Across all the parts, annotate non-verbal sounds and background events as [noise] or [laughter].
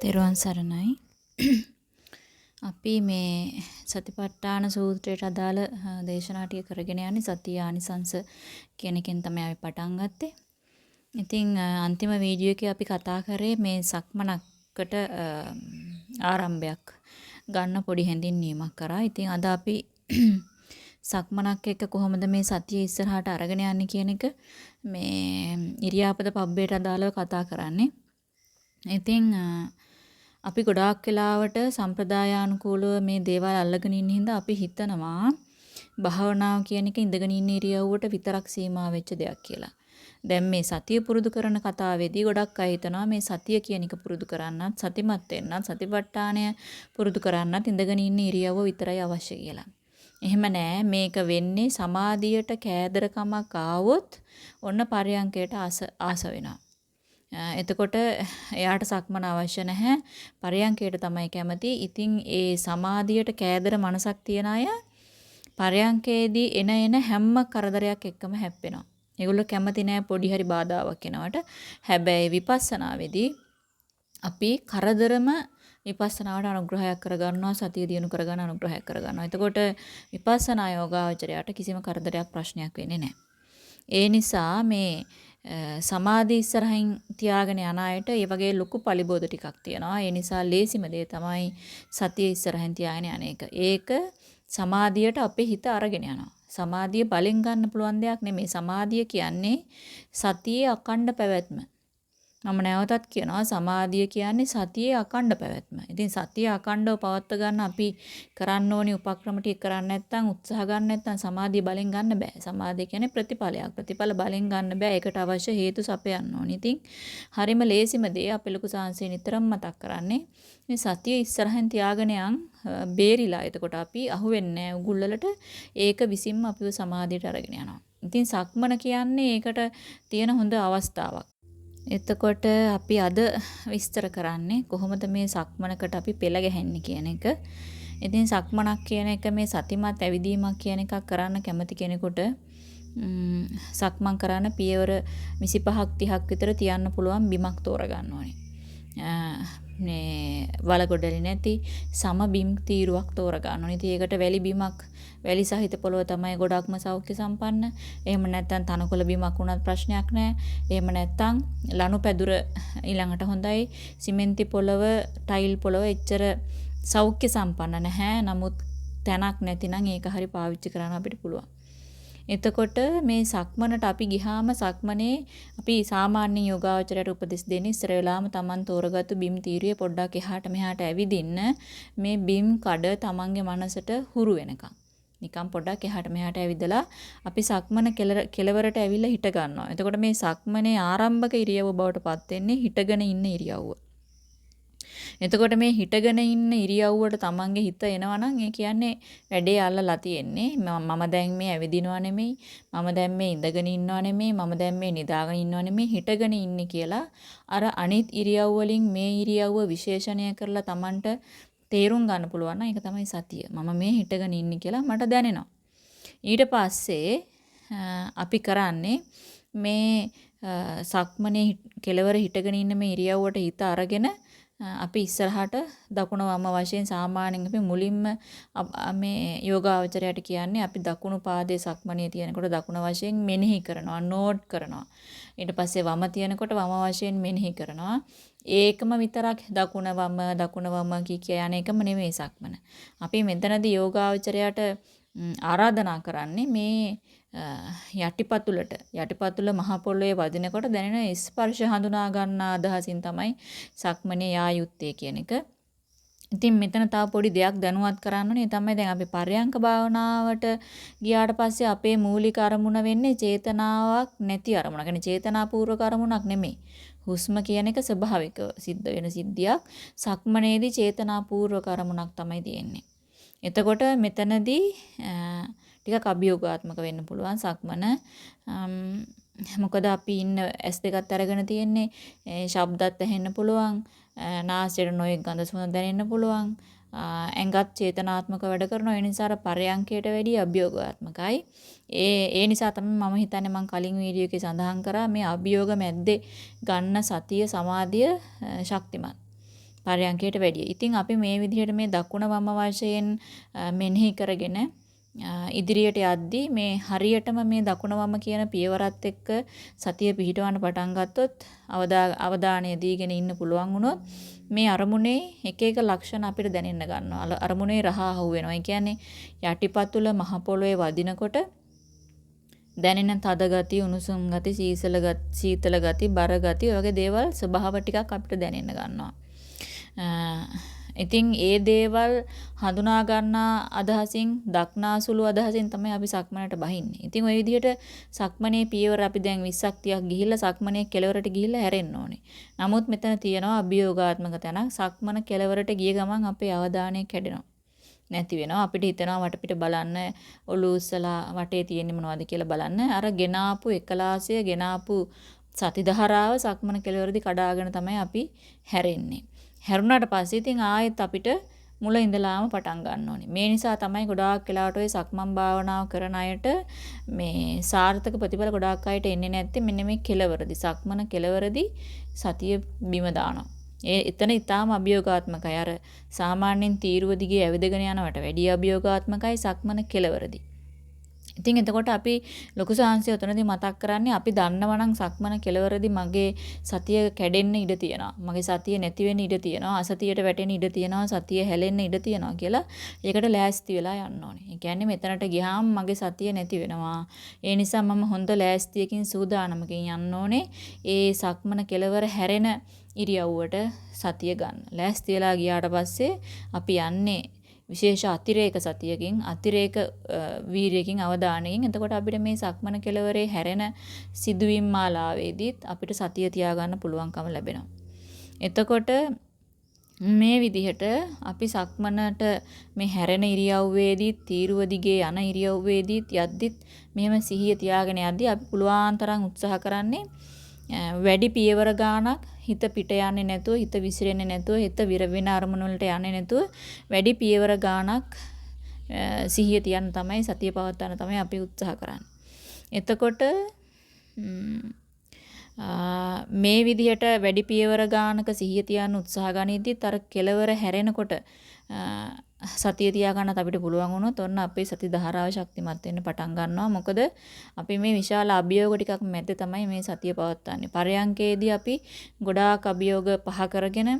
තෙරුවන් සරණයි. [coughs] අපි මේ සතිපට්ඨාන සූත්‍රයට අදාළ දේශනා ටික කරගෙන යන්නේ සතිය ආනිසංස කියන එකෙන් තමයි අපි පටන් ගත්තේ. ඉතින් අන්තිම වීඩියෝ එකේ අපි කතා කරේ මේ සක්මනකට ආරම්භයක් ගන්න පොඩි හැඳින්වීමක් කරා. ඉතින් අද අපි [clears throat] සක්මනක් එක්ක කොහොමද මේ සතිය ඉස්සරහට අරගෙන යන්නේ කියන එක මේ ඉරියාපද පබ්බේට අදාළව කතා කරන්නේ. ඉතින් අපි ගොඩාක් වෙලාවට සම්ප්‍රදායානුකූලව මේ දේවල් අල්ලගෙන ඉන්න හින්දා අපි හිතනවා භාවනාව කියන එක ඉඳගෙන ඉන්න ඉරියව්වට විතරක් සීමා වෙච්ච දෙයක් කියලා. දැන් මේ සතිය පුරුදු කරන කතාවේදී ගොඩක් අය හිතනවා මේ සතිය කියන එක පුරුදු කරන්නත් සතිමත් වෙන්නත් සතිපට්ඨානය පුරුදු කරන්නත් ඉඳගෙන ඉන්න ඉරියව්ව විතරයි අවශ්‍ය කියලා. එහෙම නෑ මේක වෙන්නේ සමාධියට කෑදරකමක් ආවොත් ඔන්න පරයන්කයට ආස ආස වෙනවා. එතකොට එයාට සක්මන අවශ්‍ය නැහැ. පරයන්කයට තමයි කැමති. ඉතින් ඒ සමාධියට කෑදර මනසක් තියන අය පරයන්කේදී එන එන හැම කරදරයක් එක්කම හැප්පෙනවා. ඒගොල්ලෝ කැමති නෑ පොඩි හරි බාධාවක් එනවට. හැබැයි විපස්සනාවේදී අපි කරදරම විපස්සනාවට අනුග්‍රහයක් කරගන්නවා සතිය දිනු කරගන්න අනුග්‍රහයක් කරගන්නවා. එතකොට විපස්සනා යෝගාවචරයට කිසිම කරදරයක් ප්‍රශ්නයක් වෙන්නේ නැහැ. ඒ නිසා මේ සමාධි ඉස්සරහින් තියාගෙන යන අයට ඒ වගේ ලොකු පලිබෝධ ටිකක් තියෙනවා. ඒ නිසා ලේසිම දේ තමයි සතිය ඉස්සරහින් තියාගෙන යන එක. ඒක සමාධියට අපේ හිත අරගෙන යනවා. සමාධිය බලෙන් ගන්න පුළුවන් දෙයක් නෙමෙයි. සමාධිය කියන්නේ සතියේ අකණ්ඩ පැවැත්ම. මම නැවතත් කියනවා සමාධිය කියන්නේ සතියේ අකණ්ඩ පැවැත්ම. ඉතින් සතිය අකණ්ඩව පවත්ව ගන්න අපි කරන්න ඕනි උපක්‍රම ටික කරන්නේ නැත්නම් උත්සාහ ගන්න නැත්නම් සමාධිය බලෙන් ගන්න බෑ. සමාධිය කියන්නේ ප්‍රතිඵලයක්. ප්‍රතිඵල බලෙන් ගන්න බෑ. ඒකට අවශ්‍ය හේතු සපයන්න ඕනි. ඉතින් හරිම ලේසිම දේ අපේ ලොකු සාංශය නිතරම මතක් කරන්නේ මේ සතිය ඉස්සරහින් තියාගෙන යන් බේරිලා. එතකොට අපි අහුවෙන්නේ නැහැ උගුල්වලට. ඒක විසින්ම අපිව සමාධියට අරගෙන යනවා. ඉතින් සක්මන කියන්නේ ඒකට තියෙන හොඳ අවස්ථාවක්. එතකොට අපි අද විස්තර කරන්නේ කොහොමද මේ සක්මනකට අපි පෙළ ගැහෙන්නේ කියන එක. ඉතින් සක්මනක් කියන එක මේ සතිමත් ඇවිදීමක් කියන එකක් කරන්න කැමති කෙනෙකුට සක්මන් කරන්න පියවර 25ක් 30ක් විතර තියන්න පුළුවන් බිමක් තෝරගන්න ඕනේ. මේ වලගොඩලි නැති සම බිම් තීරුවක් තෝරගන්න ඕනේ. ඉතින් ඒකට වැලි බිමක් වැලි සහිත පොළොව තමයි ගොඩක්ම සෞඛ්‍ය සම්පන්න. එහෙම නැත්නම් තනකොළ බිමක් වුණත් ප්‍රශ්නයක් නැහැ. එහෙම නැත්නම් ලනු පැදුර ඊළඟට හොඳයි. සිමෙන්ති පොළොව, ටයිල් පොළොව එච්චර සෞඛ්‍ය සම්පන්න නැහැ. නමුත් තැනක් නැතිනම් ඒක හරි පාවිච්චි කරන්න අපිට පුළුවන්. එතකොට මේ සක්මනට අපි ගිහාම සක්මනේ අපි සාමාන්‍ය යෝගාවචරයට උපදෙස් දෙන්නේ ඉස්සර වෙලාම Taman තෝරගත්තු බිම් තීරිය පොඩ්ඩක් එහාට මෙහාට ඇවිදින්න මේ බිම් කඩ Tamanගේ මනසට හුරු වෙනකම්. නිකන් පොඩ්ඩක් එහාට මෙහාට ඇවිදලා අපි සක්මන කෙලවරට ඇවිල්ලා හිට ගන්නවා. එතකොට මේ සක්මනේ ආරම්භක ඉරියව්ව බවට පත් වෙන්නේ හිටගෙන ඉන්න ඉරියව්ව. එතකොට මේ හිටගෙන ඉන්න ඉරියව්වට තමන්ගේ හිත එනවා නම් ඒ කියන්නේ වැඩේ අල්ලලා තියෙන්නේ. මම දැන් මේ ඇවිදිනවා නෙමෙයි. මම දැන් මේ ඉඳගෙන ඉන්නවා නෙමෙයි. මම දැන් මේ නිදාගෙන ඉන්නවා නෙමෙයි. හිටගෙන ඉන්නේ කියලා අර අනිත් ඉරියව් වලින් මේ ඉරියව්ව විශේෂණය කරලා තමන්ට තේරුම් ගන්න පුළුවන් නම් ඒක තමයි සතිය. මම මේ හිටගෙන ඉන්නේ කියලා මට දැනෙනවා. ඊට පස්සේ අපි කරන්නේ මේ සක්මනේ කෙලවර හිටගෙන ඉන්න මේ ඉරියව්වට හිත අරගෙන අපි ඉස්සරහට දකුණ වම වශයෙන් සාමාන්‍යයෙන් අපි මුලින්ම මේ යෝගාවචරයට කියන්නේ අපි දකුණු පාදයේ සක්මනේ තියෙනකොට දකුණ වශයෙන් මෙනෙහි කරනවා නෝට් කරනවා ඊට පස්සේ වම තියෙනකොට වම වශයෙන් මෙනෙහි කරනවා ඒකම විතරක් දකුණ වම දකුණ වම කී කිය යන එකම නෙමෙයි සක්මන. අපි මෙතනදී යෝගාවචරයට ආරාධනා කරන්නේ මේ යටිපතුලට යටිපතුල මහ පොළොවේ වදිනකොට දැනෙන ස්පර්ශ හඳුනා ගන්න අදහසින් තමයි සක්මනේ යා යුත්තේ කියන එක. ඉතින් මෙතන තව පොඩි දෙයක් දැනුවත් කරන්න ඕනේ තමයි දැන් අපි පරයන්ක භාවනාවට ගියාට පස්සේ අපේ මූලික අරමුණ වෙන්නේ චේතනාවක් නැති අරමුණ. කියන්නේ චේතනාපූර්වක අරමුණක් නෙමෙයි. හුස්ම කියන එක ස්වභාවිකව සිද්ධ වෙන සිද්ධියක්. සක්මනේදී චේතනාපූර්වක අරමුණක් තමයි තියෙන්නේ. එතකොට මෙතනදී ටිකක් අභියෝගාත්මක වෙන්න පුළුවන් සක්මන. මොකද අපි ඉන්න S2ත් අරගෙන තියෙන්නේ ශබ්දත් ඇහෙන්න පුළුවන් නාසයට නොයෙක් ගඳ සුවඳ දැනෙන්න පුළුවන් ඇඟත් චේතනාත්මක වැඩ කරනවා. ඒ නිසා අර පරයන්කයට වැඩිය අභියෝගාත්මකයි. ඒ ඒ නිසා තමයි මම හිතන්නේ මම කලින් වීඩියෝ එකේ සඳහන් කරා මේ අභියෝග මැද්දේ ගන්න සතිය සමාධිය ශක්තිමත්. පරයන්කයට වැඩිය. ඉතින් අපි මේ විදිහට මේ දකුණ වම වශයෙන් මෙනෙහි කරගෙන ඉදිරියට යද්දී මේ හරියටම මේ දකුණ වම කියන පියවරත් එක්ක සතිය පිහිටවන්න පටන් ගත්තොත් අවධානය දීගෙන ඉන්න පුළුවන් වුණොත් මේ අරමුණේ එක එක ලක්ෂණ අපිට දැනෙන්න ගන්නවා. අරමුණේ රහ අහු වෙනවා. ඒ කියන්නේ යටිපතුල මහ පොළොවේ වදිනකොට දැනෙන තද ගති, උණුසුම් ගති, සීසල ගති, සීතල ගති, බර ගති වගේ දේවල් ස්වභාව ටිකක් අපිට දැනෙන්න ගන්නවා. ඉතින් ඒ දේවල් හඳුනා ගන්නා අදහසින් දක්නාසුළු අදහසින් තමයි අපි සක්මනට බහින්නේ. ඉතින් ওই විදිහට සක්මනේ පියවර අපි දැන් 20ක් 30ක් ගිහිල්ලා සක්මනේ කෙලවරට ගිහිල්ලා හැරෙන්න ඕනේ. නමුත් මෙතන තියෙනවා අභියෝගාත්මක තැනක්. සක්මන කෙලවරට ගිය ගමන් අපේ අවධානය කැඩෙනවා. නැති වෙනවා. අපිට හිතෙනවා වටපිට බලන්න ඔලු උස්සලා වටේ තියෙන්නේ මොනවද කියලා බලන්න. අර ගෙනාපු එකලාසය ගෙනාපු සති දහරාව සක්මන කෙලවරදී කඩාගෙන තමයි අපි හැරෙන්නේ. හැරුණාට පස්සේ ඉතින් ආයෙත් අපිට මුල ඉඳලාම පටන් ගන්න ඕනේ. මේ නිසා තමයි ගොඩාක් වෙලාවට ඔය සක්මන් භාවනාව කරන අයට මේ සාර්ථක ප්‍රතිඵල ගොඩාක් අයට එන්නේ නැත්තේ මෙන්න මේ කෙලවරදී. සක්මන කෙලවරදී සතිය බිම දානවා. ඒ එතන ඊටාම අභියෝගාත්මකයි. අර සාමාන්‍යයෙන් තීරුව දිගේ ඇවිදගෙන යනවට වැඩිය අභියෝගාත්මකයි සක්මන කෙලවරදී. ඉතින් එතකොට අපි ලොකු සාංශය උතනදී මතක් කරන්නේ අපි දන්නවනම් සක්මන කෙලවරදී මගේ සතිය කැඩෙන්න ඉඩ තියෙනවා. මගේ සතිය නැති වෙන්න ඉඩ තියෙනවා. අසතියට වැටෙන්න ඉඩ තියෙනවා. සතිය හැලෙන්න ඉඩ තියෙනවා කියලා ඒකට ලෑස්ති වෙලා යන්න ඕනේ. ඒ කියන්නේ මෙතනට ගියාම මගේ සතිය නැති වෙනවා. ඒ නිසා මම හොඳ ලෑස්තියකින් සූදානමකින් යන්න ඕනේ. ඒ සක්මන කෙලවර හැරෙන ඉරියව්වට සතිය ගන්න. ලෑස්ති වෙලා ගියාට පස්සේ අපි යන්නේ විශේෂ අතිරේක සතියකින් අතිරේක වීරියකින් අවධානයෙන් එතකොට අපිට මේ සක්මන කෙලවරේ හැරෙන සිදුවීම් මාලාවේදීත් අපිට සතිය තියාගන්න පුළුවන්කම ලැබෙනවා. එතකොට මේ විදිහට අපි සක්මනට මේ හැරෙන ඉරියව්වේදීත් තීරුව දිගේ යන ඉරියව්වේදීත් යද්දිත් මෙහෙම සිහිය තියාගෙන යද්දී අපි පුළුවන් තරම් උත්සාහ කරන්නේ වැඩි පියවර ගාණක් හිත පිට යන්නේ නැතුව හිත විසිරෙන්නේ නැතුව හිත විරවින අරමුණු වලට යන්නේ නැතුව වැඩි පියවර ගාණක් සිහිය තියන්න තමයි සතිය පවත්වන්න තමයි අපි උත්සාහ කරන්නේ. එතකොට මේ විදිහට වැඩි පියවර ගානක සිහිය තියන්න උත්සාහ ගනිද්දිත් අර කෙලවර හැරෙනකොට සතිය තියාගන්නත් අපිට පුළුවන් වුණොත් ඔන්න අපේ සති ධාරාව ශක්තිමත් වෙන්න පටන් ගන්නවා. මොකද අපි මේ විශාල අභියෝග ටිකක් මැද්දේ තමයි මේ සතිය පවත්වන්නේ. පරයන්කේදී අපි ගොඩාක් අභියෝග පහ කරගෙන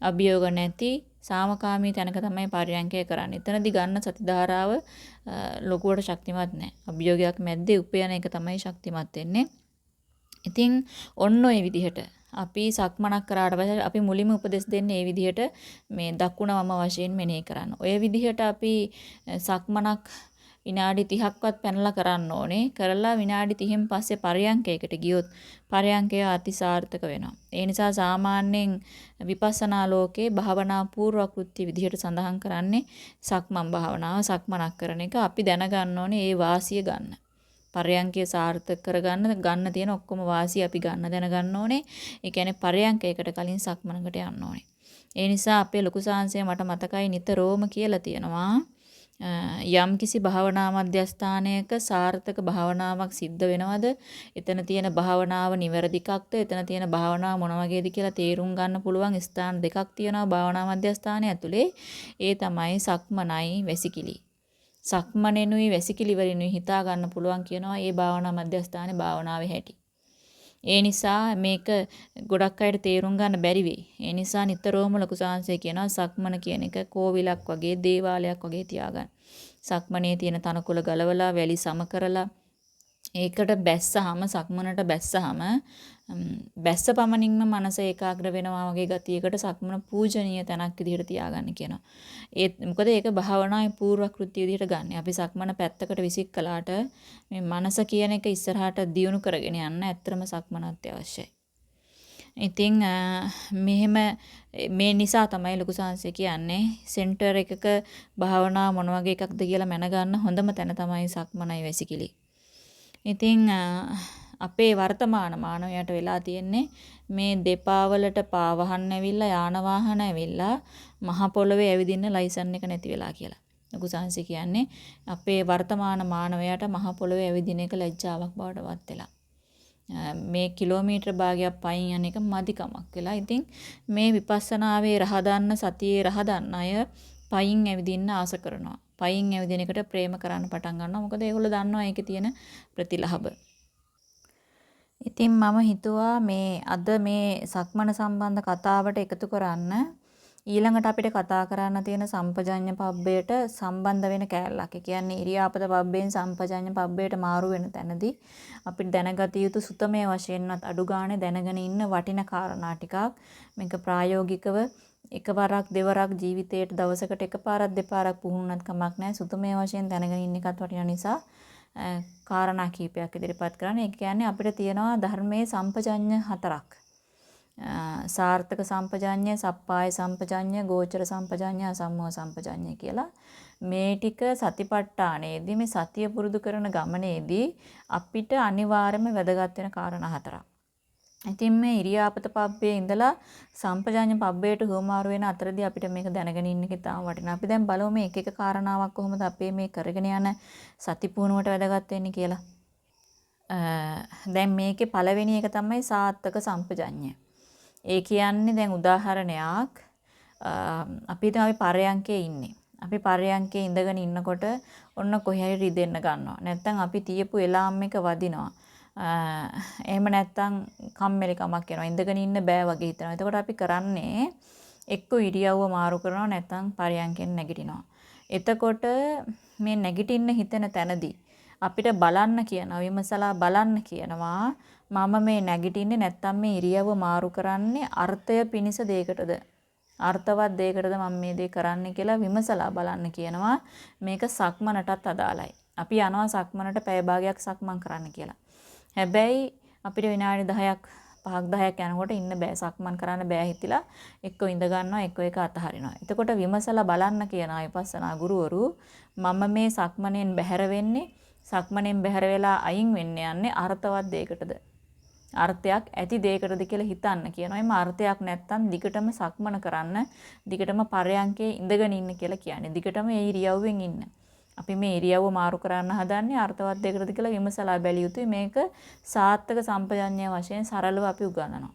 අභියෝග නැති සාමකාමී තැනක තමයි පරයන්කය කරන්නේ. එතනදී ගන්න සති ධාරාව ලොකුවට ශක්තිමත් නැහැ. අභියෝගයක් මැද්දේ උපයන එක තමයි ශක්තිමත් වෙන්නේ. ඉතින් ඔන්න ඔය විදිහට අපි සක්මනක් කරාට පස්සේ අපි මුලින්ම උපදෙස් දෙන්නේ මේ විදිහට මේ දකුණ වම වශයෙන් මෙනෙහි කරන්න. ඔය විදිහට අපි සක්මනක් විනාඩි 30ක්වත් පැනලා කරන්න ඕනේ. කරලා විනාඩි 30න් පස්සේ පරයන්කයකට ගියොත් පරයන්කය අතිසාර්ථක වෙනවා. ඒ නිසා සාමාන්‍යයෙන් විපස්සනා ලෝකේ භාවනා පූර්ව කෘත්‍ය විදිහට සඳහන් කරන්නේ සක්මන් භාවනාව සක්මනක් කරන එක. අපි දැනගන්න ඕනේ ඒ වාසිය ගන්න. පරයන්කය සාර්ථක කරගන්න ගන්න තියෙන ඔක්කොම වාසිය අපි ගන්න දැනගන්න ඕනේ. ඒ කියන්නේ පරයන්කයකට කලින් සක්මනකට යන්න ඕනේ. ඒ නිසා අපේ ලොකු සාංශය මට මතකයි නිතරම කියලා තියෙනවා. යම් කිසි භාවනා මධ්‍යස්ථානයක සාර්ථක භාවනාවක් සිද්ධ වෙනවද එතන තියෙන භාවනාව නිවැරදිකක්ද එතන තියෙන භාවනාව මොන වගේද කියලා තේරුම් ගන්න පුළුවන් ස්ථාන දෙකක් තියෙනවා භාවනා මධ්‍යස්ථානය ඇතුලේ ඒ තමයි සක්මනයි වැසිකිලි සක්මනෙනුයි වැසිකිලි වලිනුයි හිතා ගන්න පුළුවන් කියනවා ඒ භාවනා මධ්‍යස්ථානයේ භාවනාවේ හැටි. ඒ නිසා මේක ගොඩක් අයට තේරුම් ගන්න බැරි වෙයි. ඒ නිසා නිතරම ලොකු සාංශය කියනවා සක්මන කියන එක කෝවිලක් වගේ දේවාලයක් වගේ තියාගන්න. සක්මනේ තියෙන තනකොළ ගලවලා වැලි සම කරලා ඒකට බැස්සහම සක්මනට බැස්සහම බැස්ස පමණින්ම මනස ඒකාග්‍ර වෙනවා වගේ ගතියකට සක්මන පූජනීය තැනක් විදිහට තියාගන්න කියනවා. ඒත් මොකද ඒක භාවනාවේ පූර්ව කෘත්‍ය විදිහට ගන්න. අපි සක්මන පැත්තකට විසික් කළාට මේ මනස කියන එක ඉස්සරහට දියුණු කරගෙන යන්න ඇත්තම සක්මනත් අවශ්‍යයි. ඉතින් මෙහෙම මේ නිසා තමයි ලොකු සංසය කියන්නේ සෙන්ටර් එකක භාවනා මොන වගේ එකක්ද කියලා මැනගන්න හොඳම තැන තමයි සක්මනයි වැසිකිලි. ඉතින් අපේ වර්තමාන මානවයාට වෙලා තියෙන්නේ මේ දෙපා වලට පාවහන් ඇවිල්ලා යාන වාහන ඇවිල්ලා මහ පොළවේ ඇවිදින්න ලයිසන් එක නැති වෙලා කියලා. ලොකු සංසි කියන්නේ අපේ වර්තමාන මානවයාට මහ පොළවේ ඇවිදින එක ලැජ්ජාවක් බවට වත් වෙලා. මේ කිලෝමීටර් භාගයක් පයින් යන එක මදිකමක් වෙලා. ඉතින් මේ විපස්සනාවේ රහ දන්න සතියේ රහ දන්න අය පයින් ඇවිදින්න ආස කරනවා. පයින් ඇවිදින එකට ප්‍රේම කරන්න පටන් ගන්නවා. මොකද ඒගොල්ලෝ දන්නවා ඒකේ තියෙන ප්‍රතිලාභ. ඉතින් මම හිතුවා මේ අද මේ සක්මන සම්බන්ධ කතාවට එකතු කරන්න ඊළඟට අපිට කතා කරන්න තියෙන සම්පජඤ්ඤ පබ්බයට සම්බන්ධ වෙන කෑල්ලක්. ඒ කියන්නේ ඉරියාපත පබ්බෙන් සම්පජඤ්ඤ පබ්බයට මාරු වෙන තැනදී අපිට දැනගත යුතු සුතමේ වශයෙන්වත් අඩු ගානේ දැනගෙන ඉන්න වටින කාරණා ටිකක් මේක ප්‍රායෝගිකව එකවරක් දෙවරක් ජීවිතේට දවසකට එකපාරක් දෙපාරක් පුහුණුනත් කමක් නැහැ. සුතමේ වශයෙන් දැනගෙන ඉන්න එකත් වටිනා නිසා කාරණා කීපයක් ඉදිරිපත් කරන්නේ. ඒ කියන්නේ අපිට තියෙනවා ධර්මයේ සම්පජඤ්ඤ හතරක්. සාර්ථක සම්පජඤ්ඤය, සප්පාය සම්පජඤ්ඤය, ගෝචර සම්පජඤ්ඤය, අසම්මෝහ සම්පජඤ්ඤය කියලා මේ ටික සතිපට්ඨානයේදී මේ සතිය පුරුදු කරන ගමනේදී අපිට අනිවාර්යයෙන්ම වැදගත් වෙන කාරණා හතරක්. ඉතින් මේ ඉරියාපත පබ්බේ ඉඳලා සම්පජාඤ්ඤ පබ්බේට හුවමාරු වෙන අතරදී අපිට මේක දැනගෙන ඉන්න එක තාම වටිනවා. අපි දැන් බලමු මේ එක එක කාරණාවක් කොහොමද අපේ මේ කරගෙන යන සති පුහුණුවට වැදගත් වෙන්නේ කියලා. දැන් මේකේ පළවෙනි එක තමයි සාත්තක සම්පජඤ්ඤය. ඒ කියන්නේ දැන් උදාහරණයක් අපි හිතමු අපි පරයන්කේ ඉන්නේ. අපි පරයන්කේ ඉඳගෙන ඉන්නකොට ඔන්න කොහේ හරි රිදෙන්න ගන්නවා. නැත්නම් අපි තියපු එලාම් එක වදිනවා. එහෙම නැත්නම් කම්මැලිකමක් එනවා. ඉඳගෙන ඉන්න බෑ වගේ හිතනවා. එතකොට අපි කරන්නේ එක්ක ඉරියව්ව මාරු කරනවා නැත්නම් පරයන්කෙන් නැගිටිනවා. එතකොට මේ නැගිටින්න හිතෙන තැනදී අපිට බලන්න කියනවා විමසලා බලන්න කියනවා මම මේ නැගිටින්නේ නැත්තම් මේ ඉරියව්ව මාරු කරන්නේ අර්ථය පිනිස දෙයකටද අර්ථවත් දෙයකටද මම මේ දේ කරන්නේ කියලා විමසලා බලන්න කියනවා මේක සක්මනටත් අදාළයි අපි යනවා සක්මනට පැය භාගයක් සක්මන් කරන්න කියලා හැබැයි අපිට විනාඩි 10ක් 5ක් 10ක් යනකොට ඉන්න බෑ සක්මන් කරන්න බෑ හිතිලා එක්ක ඉඳ ගන්නවා එක්ක එක අතහරිනවා. එතකොට විමසලා බලන්න කියන විපස්සනා ගුරුවරු මම මේ සක්මනෙන් බැහැර වෙන්නේ සක්මනෙන් බැහැර වෙලා අයින් වෙන්න යන්නේ අර්ථවත් දෙයකටද අර්ථයක් ඇති දෙයකටද කියලා හිතන්න කියනවා. එම අර්ථයක් නැත්තම් දිගටම සක්මන කරන්න, දිගටම පරයන්කේ ඉඳගෙන ඉන්න කියලා කියන්නේ. දිගටම ඒ ඉරියව්වෙන් ඉන්න. අපි මේ ඉරියව්ව මාරු කරන්න හදන්නේ අර්ථවත් දෙයකටද කියලා විමසලා බැලිය යුතුයි. මේක සාත්තක සම්පජඤ්ඤය වශයෙන් සරලව අපි උගන්වනවා.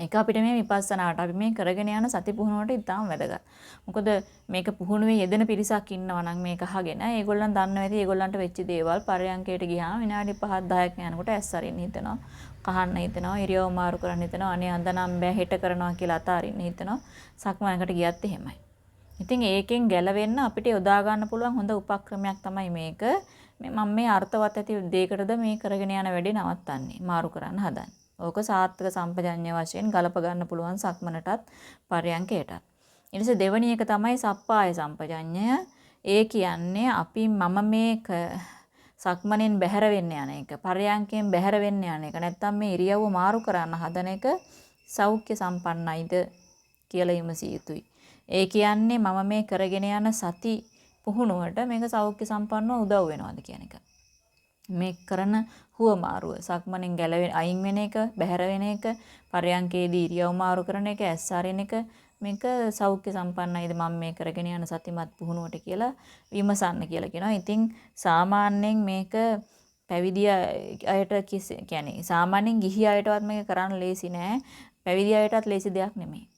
ඒක අපිට මේ විපස්සනාට අපි මේ කරගෙන යන සති පුහුණුවට ඉතාම වැදගත්. මොකද මේක පුහුණුවේ යෙදෙන පිරිසක් ඉන්නවා නම් මේක අහගෙන ඒගොල්ලන් දන්නවා ඇති ඒගොල්ලන්ට වෙච්ච දේවල් පරයන්කයට ගියාම විනාඩි 5 10ක් යනකොට ඇස් අරින්න හිතෙනවා. කහන්න හිතෙනවා, ඉරියව් මාරු කරන්න හිතෙනවා, අනේ අඳ නම් බෑ හෙට කරනවා කියලා අතාරින්න හිතෙනවා. සක්මනකට ගියත් එහෙමයි. ඉතින් ඒකෙන් ගැලවෙන්න අපිට යොදා ගන්න පුළුවන් හොඳ උපක්‍රමයක් තමයි මේක. මම මේ අර්ථවත් ඇති දෙයකටද මේ කරගෙන යන වැඩේ නවත්තන්නේ. මාරු කරන්න හදන්නේ. ඕක සාත්‍තික සම්පජඤ්ඤය වශයෙන් ගලප ගන්න පුළුවන් සක්මනටත් පරයන්කයටත්. ඊට දෙවැනි එක තමයි සප්පාය සම්පජඤ්ඤය. ඒ කියන්නේ අපි මම මේ සක්මණෙන් බැහැර වෙන්න යන එක, පරයන්කෙන් බැහැර වෙන්න යන එක, නැත්තම් මේ ඉරියව්ව මාරු කරන්න හදන එක සෞඛ්‍ය සම්පන්නයිද කියලා විමසිය යුතුයි. ඒ කියන්නේ මම මේ කරගෙන යන සති පුහුණුවට මේක සෞඛ්‍ය සම්පන්නව උදව් වෙනවද කියන එක. මේ කරන හුවමාරුව සක්මණෙන් ගැලවෙන අයින් වෙන එක බැහැර වෙන එක පරයන්කේදී ඉරියව් මාරු කරන එක ඇස් අරින එක මේක සෞඛ්‍ය සම්පන්නයිද මම මේ කරගෙන යන සතිමත් පුහුණුවට කියලා විමසන්න කියලා කියනවා. ඉතින් සාමාන්‍යයෙන් මේක පැවිදි අයට කියන්නේ සාමාන්‍යයෙන් ගිහි අයටවත් මේක කරන්න ලේසි නෑ. පැවිදි අයටත් ලේසි දෙයක් නෙමෙයි.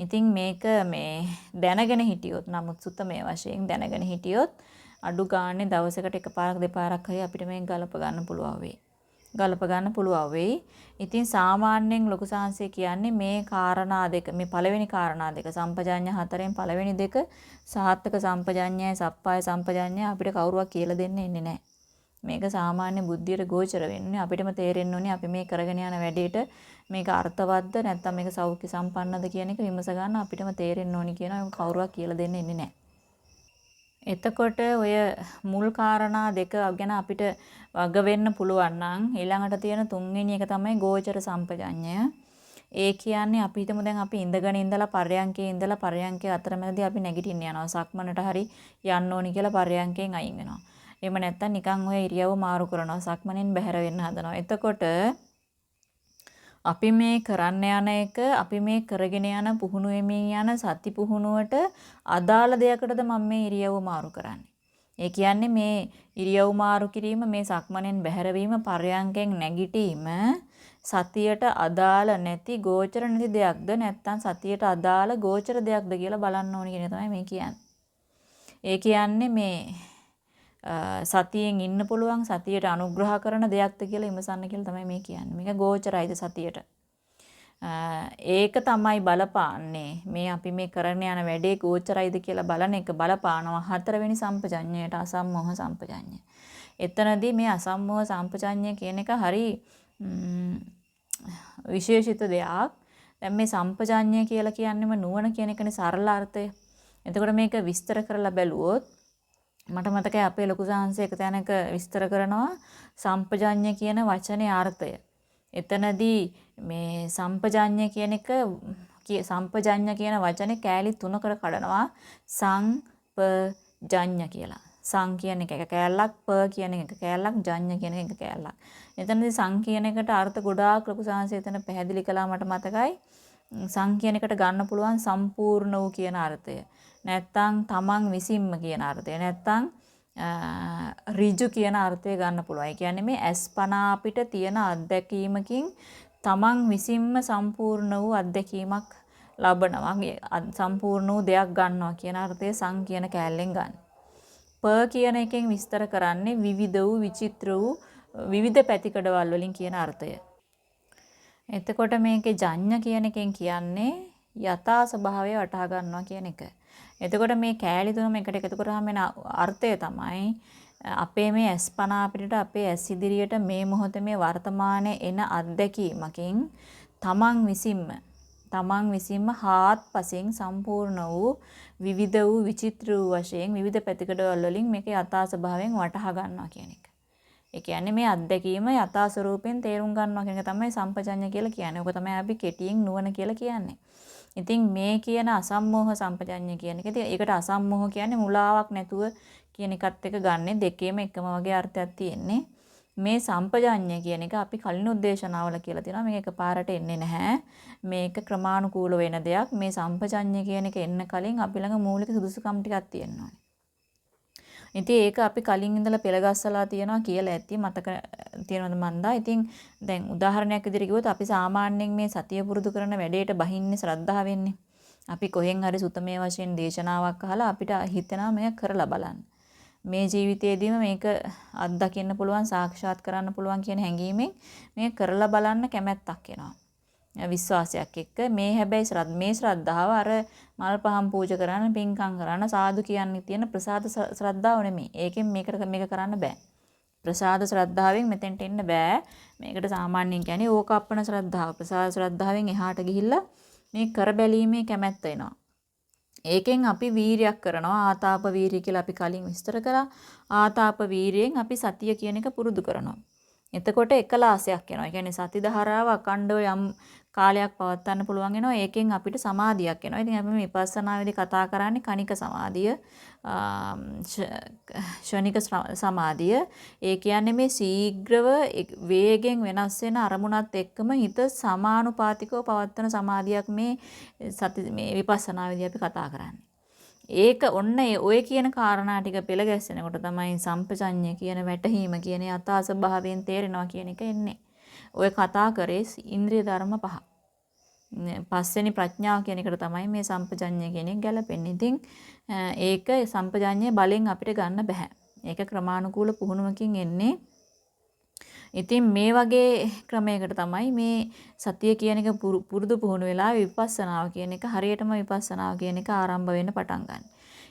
ඉතින් මේක මේ දැනගෙන හිටියොත් නමුත් සුත්තමේ වශයෙන් දැනගෙන හිටියොත් අඩු ගානේ දවසකට එකපාරක් දෙපාරක් හරි අපිට මේක ගලප ගන්න පුළුවන් වෙයි. ගලප ගන්න පුළුවන් වෙයි. ඉතින් සාමාන්‍යයෙන් ලොකු සාංශය කියන්නේ මේ කාරණා දෙක මේ පළවෙනි කාරණා දෙක සම්පජාඤ්ඤ හතරෙන් පළවෙනි දෙක සාහත්ක සම්පජාඤ්ඤයයි සප්පාය සම්පජාඤ්ඤය අපිට කවුරුවක් කියලා දෙන්න ඉන්නේ නැහැ. මේක සාමාන්‍ය බුද්ධියට ගෝචර වෙන්නේ අපිටම තේරෙන්න ඕනේ අපි මේ කරගෙන යන වැඩේට මේක අර්ථවත්ද නැත්නම් මේක සෞඛ්‍ය සම්පන්නද කියන එක විමස ගන්න අපිටම තේරෙන්න ඕනේ කියන කවුරුවක් කියලා දෙන්න ඉන්නේ නැහැ. එතකොට ඔය මුල් කාරණා දෙක ගැන අපිට වග වෙන්න පුළුවන් නම් ඊළඟට තියෙන තුන්වෙනි එක තමයි ගෝචර සම්පජඤ්ඤය. ඒ කියන්නේ අපි හිතමු දැන් අපි ඉඳගෙන ඉඳලා පරයන්කේ ඉඳලා පරයන්කේ අතරමැදදී අපි නැගිටින්න යනවා. සක්මනට හරි යන්න ඕනි කියලා පරයන්කෙන් අයින් වෙනවා. එහෙම නැත්නම් නිකන් ඔය ඉරියව්ව මාරු කරනවා. සක්මනෙන් බැහැර වෙන්න හදනවා. එතකොට අපි මේ කරන්න යන එක අපි මේ කරගෙන යන පුහුණු වෙමින් යන සති පුහුණුවට අදාළ දෙයකටද මම මේ ඉරියව්ව මාරු කරන්නේ. ඒ කියන්නේ මේ ඉරියව් මාරු කිරීම මේ සක්මනෙන් බැහැරවීම පරයන්කෙන් නැගිටීම සතියට අදාළ නැති ගෝචර නැති දෙයක්ද නැත්නම් සතියට අදාළ ගෝචර දෙයක්ද කියලා බලන්න ඕනේ කියන තමයි මේ කියන්නේ. ඒ කියන්නේ මේ සතියෙන් ඉන්න පුළුවන් සතියට අනුග්‍රහ කරන දෙයක්ද කියලා ඉමසන්න කියලා තමයි මේ කියන්නේ. මේක ගෝචරයිද සතියට. ඒක තමයි බලපාන්නේ. මේ අපි මේ කරන යන වැඩේ ගෝචරයිද කියලා බලන එක බලපානවා හතරවෙනි සම්පජඤ්ඤයට අසම්මෝහ සම්පජඤ්ඤය. එතනදී මේ අසම්මෝහ සම්පජඤ්ඤය කියන එක හරි විශේෂිත දෙයක්. දැන් මේ සම්පජඤ්ඤය කියලා කියන්නේම නුවණ කියන එකනේ සරල අර්ථය. එතකොට මේක විස්තර කරලා බැලුවොත් මට මතකයි අපේ ලොකු සාංශය එක තැනක විස්තර කරනවා සම්පජඤ්ඤ කියන වචනේ අර්ථය. එතනදී මේ සම්පජඤ්ඤ කියන එක සම්පජඤ්ඤ කියන වචනේ කෑලි තුනකට කඩනවා සංපජඤ්ඤ කියලා. සං කියන එක එක කෑල්ලක් ප කියන එක කෑල්ලක් ජඤ්ඤ කියන එක කෑල්ලක්. එතනදී සං කියන එකට අර්ථ ගොඩාක් ලොකු සාංශය එතන පැහැදිලි කළා මට මතකයි. සං කියන එකට ගන්න පුළුවන් සම්පූර්ණ වූ කියන අර්ථය. නැත්තම් තමන් විසින්ම කියන අර්ථය. නැත්තම් ඍජු කියන අර්ථය ගන්න පුළුවන්. ඒ කියන්නේ මේ අස්පනා අපිට තියෙන අත්දැකීමකින් තමන් විසින්ම සම්පූර්ණ වූ අත්දැකීමක් ලබනවා. සම්පූර්ණ වූ දෙයක් ගන්නවා කියන අර්ථය සං කියන කෑල්ලෙන් ගන්න. ප කියන එකෙන් විස්තර කරන්නේ විවිධ වූ විචිත්‍ර වූ විවිධ පැතිකඩවල් වලින් කියන අර්ථය. එතකොට මේකේ ජඤ්ඤ කියන එකෙන් කියන්නේ යථා ස්වභාවය වටහා ගන්නවා කියන එක. එතකොට මේ කෑලි තුනම එකට එකතු කරාම එන අර්ථය තමයි අපේ මේ ඇස්පනා අපිට අපේ ඇස් ඉදිරියට මේ මොහොතේ මේ වර්තමානයේ එන අත්දැකීමකින් තමන් විසින්ම තමන් විසින්ම හාත්පසින් සම්පූර්ණ වූ විවිධ වූ විචිත්‍ර වූ වශයෙන් විවිධ පැතිකඩවල වලින් මේක යථා ස්වභාවයෙන් වටහා ගන්නවා කියන එක. ඒ කියන්නේ මේ අත්දැකීම යථා ස්වරූපයෙන් තේරුම් ගන්නවා කියන එක තමයි සම්පජඤ්ඤ කියලා කියන්නේ. ඔක තමයි අපි කෙටියෙන් නුවණ කියලා කියන්නේ. ඉතින් මේ කියන අසම්මෝහ සම්පජඤ්ඤය කියන එක ඉතින් ඒකට අසම්මෝහ කියන්නේ මුලාවක් නැතුව කියන එකත් එක ගන්නෙ දෙකේම එකම වගේ අර්ථයක් තියෙන්නේ. මේ සම්පජඤ්ඤය කියන එක අපි කලින් උද්දේශනාවල කියලා තියෙනවා මේක එකපාරට එන්නේ නැහැ. මේක ක්‍රමානුකූල වෙන දෙයක්. මේ සම්පජඤ්ඤය කියන එක එන්න කලින් අපි ළඟ මූලික සුදුසුකම් ටිකක් තියෙනවා. ඉතින් ඒක අපි කලින් ඉඳලා පෙළගස්සලා තියනවා කියලා ඇති මතක තියෙනවද මන්දා. ඉතින් දැන් උදාහරණයක් විදිහට කිව්වොත් අපි සාමාන්‍යයෙන් මේ සතිය පුරුදු කරන වැඩේට බහින්නේ ශ්‍රද්ධාවෙන්නේ. අපි කොහෙන් හරි සුතමේ වශයෙන් දේශනාවක් අහලා අපිට හිතෙනවා මේක කරලා බලන්න. මේ ජීවිතයේදීම මේක අත්දකින්න පුළුවන් සාක්ෂාත් කරන්න පුළුවන් කියන හැඟීමෙන් මේක කරලා බලන්න කැමැත්තක් එනවා. විශ්වාසයක් එක්ක මේ හැබැයි ශ්‍රද්ධ මේ ශ්‍රද්ධාව අර මල් පහන් පූජා කරන්න පින්කම් කරන්න සාදු කියන්නේ තියෙන ප්‍රසාද ශ්‍රද්ධාව නෙමෙයි. ඒකෙන් මේකට මේක කරන්න බෑ. ප්‍රසාද ශ්‍රද්ධාවෙන් මෙතෙන්ට එන්න බෑ. මේකට සාමාන්‍යයෙන් කියන්නේ ඕකප්පන ශ්‍රද්ධාව. ප්‍රසාද ශ්‍රද්ධාවෙන් එහාට ගිහිල්ලා මේ කර බැලීමේ කැමැත්ත එනවා. ඒකෙන් අපි වීරියක් කරනවා ආතාප වීරිය කියලා අපි කලින් විස්තර කළා. ආතාප වීරියෙන් අපි සතිය කියන එක පුරුදු කරනවා. එතකොට එකලාසයක් එනවා. ඒ කියන්නේ සති ධාරාව අකණ්ඩව යම් කාලයක් පවත්වන්න පුළුවන් වෙනවා. ඒකෙන් අපිට සමාධියක් එනවා. ඉතින් අපි මේ විපස්සනාවේදී කතා කරන්නේ කණික සමාධිය, ෂණික සමාධිය. ඒ කියන්නේ මේ ශීඝ්‍රව වේගෙන් වෙනස් වෙන අරමුණත් එක්කම හිත සමානුපාතිකව පවත්වන සමාධියක් මේ සති මේ විපස්සනාවේදී අපි කතා කරන්නේ. ඒක ඔන්න ඔය කියන කාරණා ටික පෙළ ගැස්සෙනකොට තමයි සම්පජඤ්ඤය කියන වැටහීම කියන යථා ස්වභාවයෙන් තේරෙනවා කියන එක එන්නේ. ඔය කතා කරේ ඉන්ද්‍රිය ධර්ම පහ. පස්වෙනි ප්‍රඥාව කියන එකට තමයි මේ සම්පජඤ්ඤය කියන එක ගැලපෙන්නේ. ඉතින් ඒක සම්පජඤ්ඤය බලෙන් අපිට ගන්න බෑ. ඒක ක්‍රමානුකූල පුහුණුවකින් එන්නේ. ඉතින් මේ වගේ ක්‍රමයකට තමයි මේ සතිය කියන එක පුරුදු පුහුණු වෙලා විපස්සනාව කියන එක හරියටම විපස්සනාව කියන එක ආරම්භ වෙන්න පටන් ගන්න.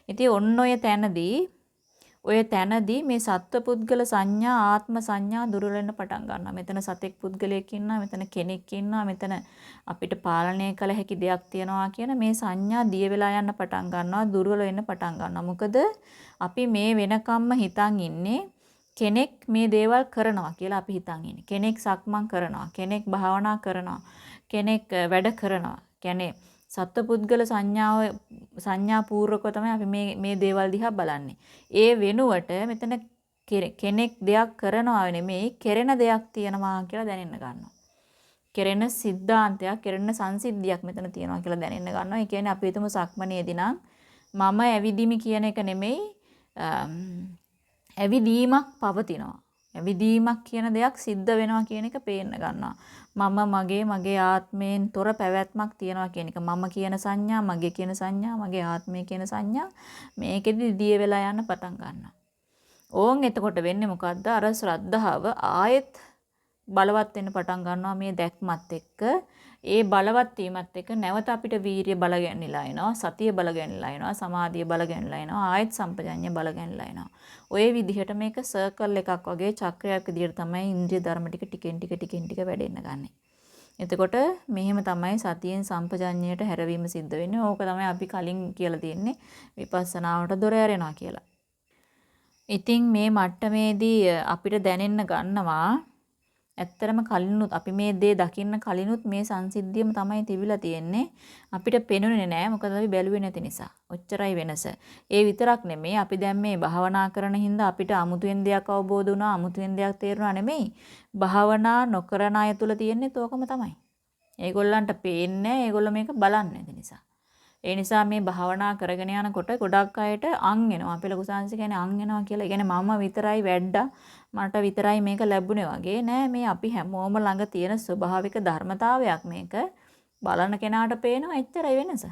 ඉතින් ඔන්න ඔය තැනදී ඔය තැනදී මේ සත්පුද්ගල සංඥා ආත්ම සංඥා දුර්වල වෙන්න පටන් ගන්නවා. මෙතන සතෙක් පුද්ගලයෙක් ඉන්නවා, මෙතන කෙනෙක් ඉන්නවා, මෙතන අපිට පාලනය කළ හැකි දෙයක් තියනවා කියන මේ සංඥා දිය වෙලා යන්න පටන් ගන්නවා, දුර්වල වෙන්න පටන් ගන්නවා. මොකද අපි මේ වෙනකම්ම හිතන් ඉන්නේ කෙනෙක් මේ දේවල් කරනවා කියලා අපි හිතන් ඉන්නේ. කෙනෙක් සක්මන් කරනවා, කෙනෙක් භාවනා කරනවා, කෙනෙක් වැඩ කරනවා. කියන්නේ සත්පුද්ගල සංඥාව සංඥා පූර්වකව තමයි අපි මේ මේ දේවල් දිහා බලන්නේ. ඒ වෙනුවට මෙතන කෙනෙක් දෙයක් කරනවා නෙමෙයි කෙරෙන දෙයක් තියෙනවා කියලා දැනෙන්න ගන්නවා. කෙරෙන සිද්ධාන්තයක්, කෙරෙන සංසිද්ධියක් මෙතන තියෙනවා කියලා දැනෙන්න ගන්නවා. ඒ කියන්නේ අපි හිතමු සක්මනේදී නම් මම ඇවිදිමි කියන එක නෙමෙයි ඇවිදීමක් පවතිනවා. ඇවිදීමක් කියන දෙයක් සිද්ධ වෙනවා කියන එක පේන්න ගන්නවා. මම මගේ මගේ ආත්මයෙන් තොර පැවැත්මක් තියනවා කියන එක. මම කියන සංඥා, මගේ කියන සංඥා, මගේ ආත්මය කියන සංඥා මේකෙදි දිය වෙලා යන්න පටන් ගන්නවා. ඕන් එතකොට වෙන්නේ මොකද්ද? අර ශ්‍රද්ධාව ආයෙත් බලවත් වෙන්න පටන් ගන්නවා මේ දැක්මත් එක්ක. ඒ බලවත් වීමත් එක්ක නැවත අපිට වීරිය බල ගැන්විලා එනවා සතිය බල ගැන්විලා එනවා සමාධිය බල ගැන්විලා එනවා ආයත් සම්පජඤ්ඤය බල ගැන්විලා එනවා ඔය විදිහට මේක සර්කල් එකක් වගේ චක්‍රයක් විදිහට තමයි ඉන්ද්‍රිය ධර්ම ටික ටිකෙන් ටික ටිකෙන් ටික වැඩෙන්න ගන්නෙ. එතකොට මෙහෙම තමයි සතියෙන් සම්පජඤ්ඤයට හැරවීම සිද්ධ වෙන්නේ. ඕක තමයි අපි කලින් කියලා තියෙන්නේ විපස්සනාවට දොර ඇරෙනවා කියලා. ඉතින් මේ මට්ටමේදී අපිට දැනෙන්න ගන්නවා ඇත්තරම කලිනුත් අපි මේ දේ දකින්න කලිනුත් මේ සංසිද්ධියම තමයි තිබිලා තියෙන්නේ. අපිට පෙනුනේ නෑ මොකද අපි බැලුවේ නැති නිසා. ඔච්චරයි වෙනස. ඒ විතරක් නෙමෙයි අපි දැන් මේ භාවනා කරන හින්දා අපිට අමුතුවෙන් දෙයක් අවබෝධ වුණා, අමුතුවෙන් දෙයක් තේරුණා නෙමෙයි. භාවනා නොකරන අය තුල තියෙන්නේ තෝකම තමයි. ඒගොල්ලන්ට පේන්නේ ඒගොල්ලෝ මේක බලන්නේ නැති නිසා. ඒ නිසා මේ භාවනා කරගෙන යනකොට ගොඩක් අයට අං එනවා. අපේ ලොකු සංසි කියන්නේ අං එනවා කියලා. ඒ කියන්නේ මම විතරයි වැඩ්ඩා මට විතරයි මේක ලැබුණේ වගේ නෑ මේ අපි හැමෝම ළඟ තියෙන ස්වභාවික ධර්මතාවයක් මේක බලන කෙනාට පේනවා එච්චරයි වෙනස.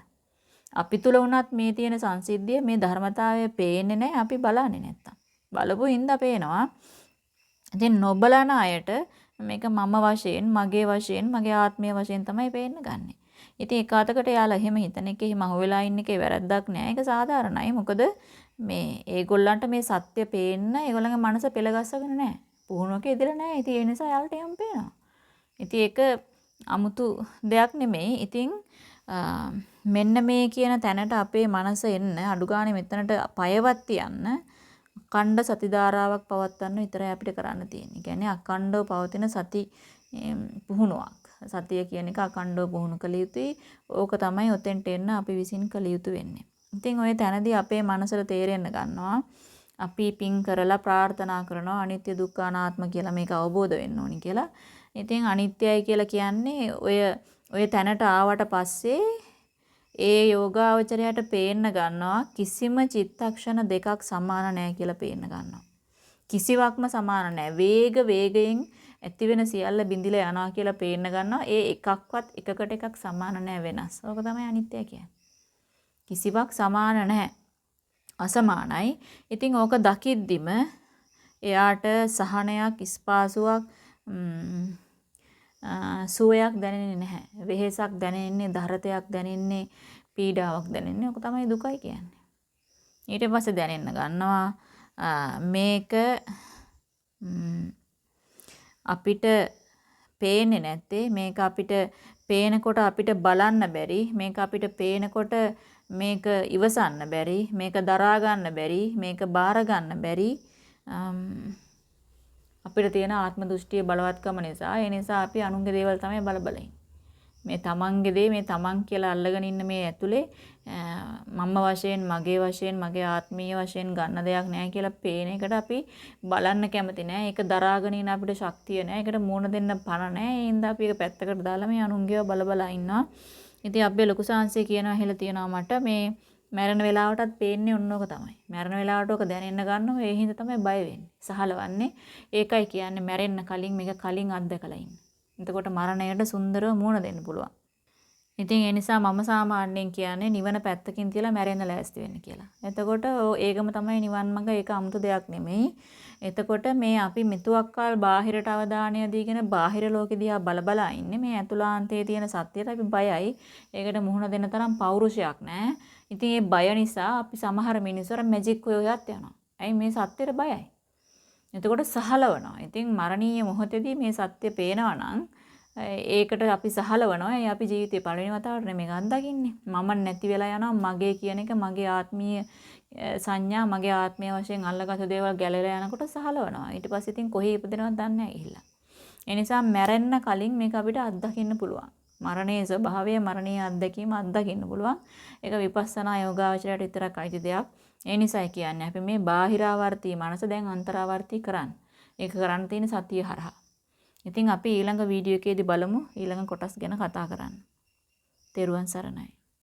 අපි තුල වුණත් මේ තියෙන සංසිද්ධිය මේ ධර්මතාවය පේන්නේ නැහැ අපි බලන්නේ නැත්තම්. බලපු හින්දා පේනවා. ඉතින් නොබලන අයට මේක මම වශයෙන්, මගේ වශයෙන්, මගේ ආත්මය වශයෙන් තමයි පේන්න ගන්නෙ. ඉතින් එක අතකට යාලා එහෙම හිතන එකේ මහ වෙලා ඉන්න එකේ වැරද්දක් නෑ. ඒක සාධාරණයි. මොකද මේ ඒගොල්ලන්ට මේ සත්‍ය පේන්න ඒගොල්ලන්ගේ මනස පෙළගස්සගෙන නැහැ. පුහුණුවක ඉදලා නැහැ. ඉතින් ඒ නිසා යාළට එහෙම පේනවා. ඉතින් ඒක 아무තු දෙයක් නෙමෙයි. ඉතින් මෙන්න මේ කියන තැනට අපේ මනස එන්න අඩුගානේ මෙතනට පයවත් තියන්න අඛණ්ඩ සති ධාරාවක් පවත්වන්න විතරයි අපිට කරන්න තියෙන්නේ. කියන්නේ අඛණ්ඩව පවතින සති පුහුණුවක්. සතිය කියන එක අඛණ්ඩව පුහුණු කළ යුතුයි. ඕක තමයි ඔතෙන්ට එන්න අපි විසින් කළ යුතු වෙන්නේ. ඉතින් ওই තැනදී අපේ මනසට තේරෙන්න ගන්නවා අපි පින් කරලා ප්‍රාර්ථනා කරනවා අනිත්‍ය දුක්ඛ අනාත්ම කියලා මේක අවබෝධ වෙන්න ඕනි කියලා. ඉතින් අනිත්‍යයි කියලා කියන්නේ ඔය ඔය තැනට ආවට පස්සේ ඒ යෝගාවචරයට පේන්න ගන්නවා කිසිම චිත්තක්ෂණ දෙකක් සමාන නැහැ කියලා පේන්න ගන්නවා. කිසිවක්ම සමාන නැහැ. වේග වේගයෙන් ඇති වෙන සියල්ල බිඳිලා යනවා කියලා පේන්න ගන්නවා. ඒ එකක්වත් එකකට එකක් සමාන නැහැ වෙනස්. ඕක තමයි අනිත්‍ය කියන්නේ. කිසිවක් සමාන නැහැ. අසමානයි. ඉතින් ඕක දකිද්දිම එයාට සහනයක් ස්පාසුවක් සුවයක් දැනෙන්නේ නැහැ. වෙහෙසක් දැනෙන්නේ, දරතයක් දැනෙන්නේ, පීඩාවක් දැනෙන්නේ. ඕක තමයි දුකයි කියන්නේ. ඊට පස්සේ දැනෙන්න ගන්නවා මේක අපිට පේන්නේ නැත්තේ. මේක අපිට පේනකොට අපිට බලන්න බැරි. මේක අපිට පේනකොට මේක ඉවසන්න බැරි. මේක දරා ගන්න බැරි. මේක බාර ගන්න බැරි. අපිට තියෙන ආත්ම දෘෂ්ටිය බලවත්කම නිසා. ඒ නිසා අපි අනුන්ගේ දේවල් තමයි බල බල මේ තමන්ගේ දේ මේ තමන් කියලා අල්ලගෙන ඉන්න මේ ඇතුලේ මම වශයෙන් මගේ වශයෙන් මගේ ආත්මීය වශයෙන් ගන්න දෙයක් නැහැ කියලා පේන එකට අපි බලන්න කැමති නැහැ. ඒක දරාගෙන ඉන්න අපිට ශක්තිය නැහැ. ඒකට මූණ දෙන්න පණ නැහැ. ඒ හින්දා අපි ඒක පැත්තකට දාලා මේ අනුන්ගේව බල බල ඉන්නවා. ඉතින් අපේ ලොකු සාංශය කියනවා හෙල තියනවා මට මේ මැරෙන වෙලාවටත් පේන්නේ ඔන්නෝක තමයි. මැරෙන වෙලාවට ඔක දැනෙන්න ගන්නවා ඒ හින්දා තමයි බය වෙන්නේ. සහලවන්නේ. ඒකයි කියන්නේ මැරෙන්න කලින් මේක කලින් අත්දකලා ඉන්න. එතකොට මරණයට සුන්දරව මුහුණ දෙන්න පුළුවන්. ඉතින් ඒ නිසා මම සාමාන්‍යයෙන් කියන්නේ නිවන පැත්තකින් තියලා මැරෙන්න ලෑස්ති වෙන්න කියලා. එතකොට ඒකම තමයි නිවන් මඟ ඒක 아무තු දෙයක් නෙමෙයි. එතකොට මේ අපි මෙතුවක්කල් බාහිරට අවධානය දීගෙන බාහිර ලෝකෙ දිහා බල බලා ඉන්නේ මේ ඇතුළාන්තයේ තියෙන සත්‍යයට අපි බයයි. ඒකට මුහුණ දෙන්න තරම් පෞරුෂයක් නැහැ. ඉතින් ඒ බය නිසා අපි සමහර මිනිස්සු අර මැජික් හොයත් යනවා. ඇයි මේ සත්‍යෙට බයයි. එතකොට සහලවනවා. ඉතින් මරණීය මොහොතේදී මේ සත්‍ය පේනවා නම් ඒකට අපි සහලවනවා. ඒ අපි ජීවිතේ පළවෙනි වතාවට නෙමෙයි අත්දකින්නේ. මම නැති වෙලා යනවා මගේ කියන එක මගේ ආත්මීය සංඥා මගේ ආත්මය වශයෙන් අල්ලගත් දේවල් ගැලලා යනකොට සහලවනවා. ඊට පස්සේ ඉතින් කොහේ ඉපදෙනවද දන්නේ නැහැ ගිහිල්ලා. ඒ නිසා මැරෙන්න කලින් මේක අපිට අත්දකින්න පුළුවන්. මරණයේ ස්වභාවය මරණීය අත්දැකීම අත්දකින්න පුළුවන්. ඒක විපස්සනා යෝගාවචරයට විතරක් අයිති දෙයක්. ඒ නිසායි කියන්නේ අපි මේ බාහිරාවර්තී මනස දැන් අන්තරාවර්තී කරන්න. ඒක කරන්න තියෙන සතිය හරහා. ඉතින් අපි ඊළඟ වීඩියෝ එකේදී බලමු ඊළඟ කොටස් ගැන කතා කරන්න. තෙරුවන් සරණයි.